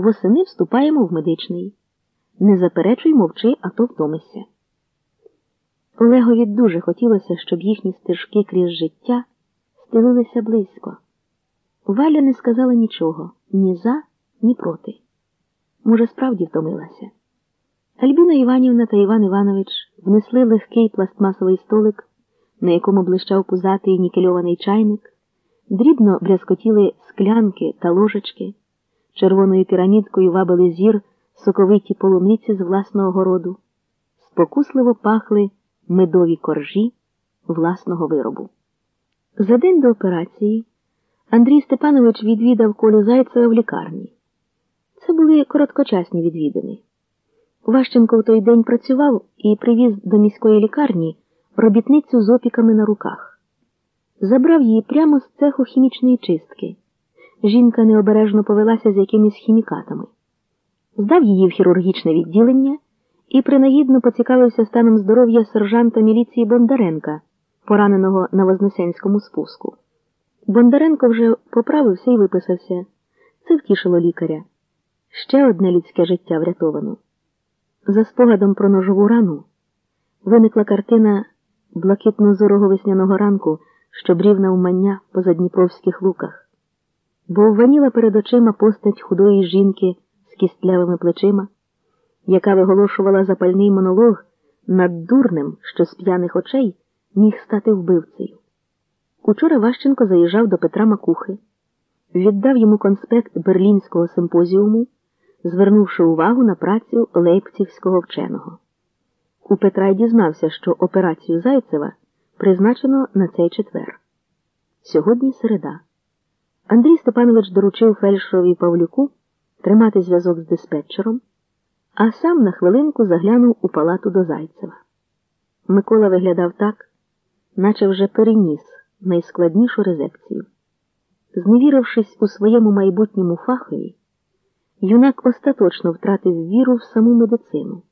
Восени вступаємо в медичний. Не заперечуй, мовчи, а то втомишся. Олегові дуже хотілося, щоб їхні стежки крізь життя стелилися близько. Валя не сказала нічого ні за, ні проти. Може, справді втомилася. Альбіна Іванівна та Іван Іванович внесли легкий пластмасовий столик, на якому блищав пузатий нікельований чайник, дрібно брязкотіли склянки та ложечки, червоною пірамідкою вабили зір соковиті полуниці з власного городу, спокусливо пахли медові коржі власного виробу. За день до операції Андрій Степанович відвідав Колю Зайцева в лікарні. Це були короткочасні відвідини. Ващенко в той день працював і привіз до міської лікарні робітницю з опіками на руках. Забрав її прямо з цеху хімічної чистки. Жінка необережно повелася з якимись хімікатами. Здав її в хірургічне відділення і принагідно поцікавився станом здоров'я сержанта міліції Бондаренка, пораненого на Вознесенському спуску. Бондаренко вже поправився і виписався. Це втішило лікаря. Ще одне людське життя врятовано. За спогадом про ножову рану виникла картина блакитно-зорого весняного ранку, що брів на умання по задніпровських луках, бо вваніла перед очима постать худої жінки з кістлявими плечима, яка виголошувала запальний монолог над дурним, що з п'яних очей міг стати вбивцею. Учора Ващенко заїжджав до Петра Макухи, віддав йому конспект берлінського симпозіуму звернувши увагу на працю лейпцігського вченого. У Петра й дізнався, що операцію Зайцева призначено на цей четвер. Сьогодні середа. Андрій Степанович доручив фельдшерові Павлюку тримати зв'язок з диспетчером, а сам на хвилинку заглянув у палату до Зайцева. Микола виглядав так, наче вже переніс найскладнішу резекцію. Зневірившись у своєму майбутньому фахові, юнак остаточно втратив віру в саму медицину.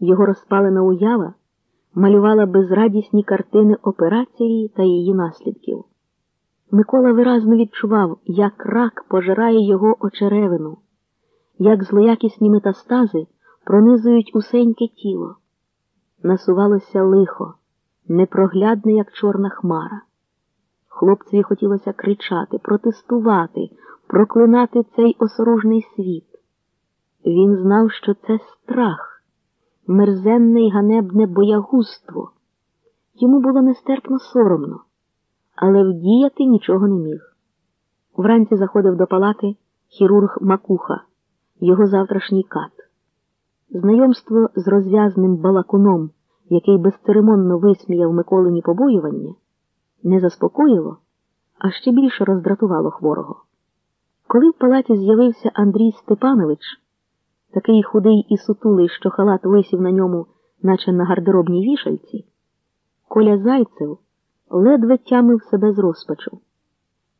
Його розпалена уява малювала безрадісні картини операції та її наслідків. Микола виразно відчував, як рак пожирає його очеревину, як злоякісні метастази пронизують усеньке тіло. Насувалося лихо, непроглядне, як чорна хмара. Хлопцеві хотілося кричати, протестувати, проклинати цей осоружний світ. Він знав, що це страх, мерзенне й ганебне боягузтво. Йому було нестерпно соромно, але вдіяти нічого не міг. Вранці заходив до палати хірург Макуха, його завтрашній кат. Знайомство з розв'язним балакуном, який безцеремонно висміяв Миколині побоювання, не заспокоїло, а ще більше роздратувало хворого. Коли в палаті з'явився Андрій Степанович, такий худий і сутулий, що халат висів на ньому, наче на гардеробній вішальці, Коля Зайцев ледве тямив себе з розпачу.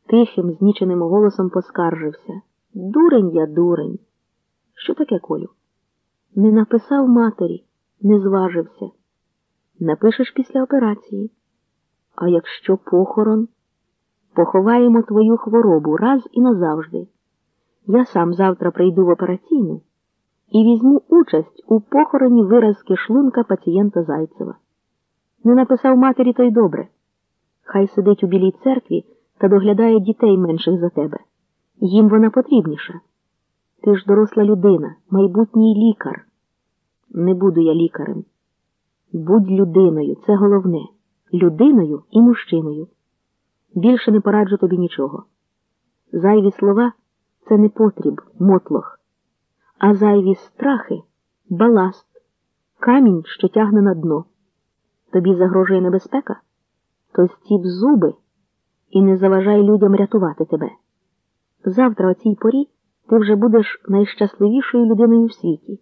Тихим, зніченим голосом поскаржився. Дурень я, дурень. Що таке, Колю? Не написав матері, не зважився. Напишеш після операції. А якщо похорон? Поховаємо твою хворобу раз і назавжди. Я сам завтра прийду в операційну і візьму участь у похороні виразки шлунка пацієнта Зайцева. Не написав матері, то й добре. Хай сидить у білій церкві та доглядає дітей менших за тебе. Їм вона потрібніша. Ти ж доросла людина, майбутній лікар. Не буду я лікарем. Будь людиною, це головне. Людиною і мужчиною. Більше не пораджу тобі нічого. Зайві слова це не потріб, мотлох, а зайві страхи баласт, камінь, що тягне на дно. Тобі загрожує небезпека? То стіп зуби і не заважай людям рятувати тебе. Завтра о цій порі ти вже будеш найщасливішою людиною в світі.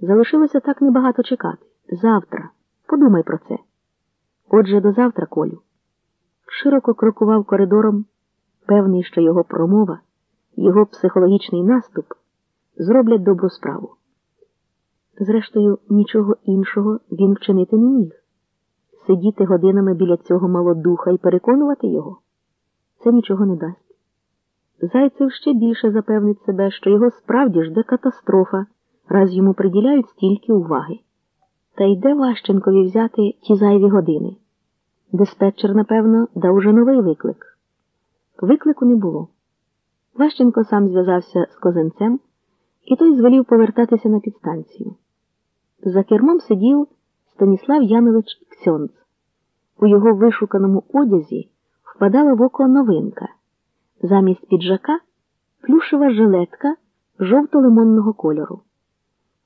Залишилося так небагато чекати. Завтра. Подумай про це. Отже, до завтра, Колю широко крокував коридором, певний, що його промова, його психологічний наступ зроблять добру справу. Зрештою, нічого іншого він вчинити не міг. Сидіти годинами біля цього малодуха і переконувати його це нічого не дасть. Зайцев ще більше запевнить себе, що його справді жде катастрофа, раз йому приділяють стільки уваги. Та йде Ващенкові взяти ті зайві години. Диспетчер, напевно, дав уже новий виклик. Виклику не було. Ващенко сам зв'язався з козенцем, і той звелів повертатися на підстанцію. За кермом сидів Станіслав Янович Ксьонц. У його вишуканому одязі впадала в око новинка. Замість піджака плюшева жилетка жовто-лимонного кольору.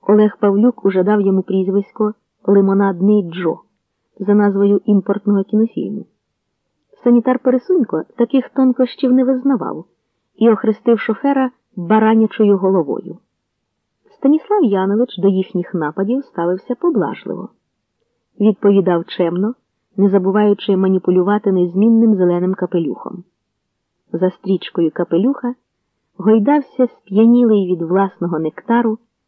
Олег Павлюк уже дав йому прізвисько Лимонадний Джо за назвою імпортного кінофільму. Санітар Пересунько таких тонкощів не визнавав і охрестив шофера баранячою головою. Станіслав Янович до їхніх нападів ставився поблажливо. Відповідав чемно, не забуваючи маніпулювати незмінним зеленим капелюхом. За стрічкою капелюха гойдався сп'янілий від власного нектару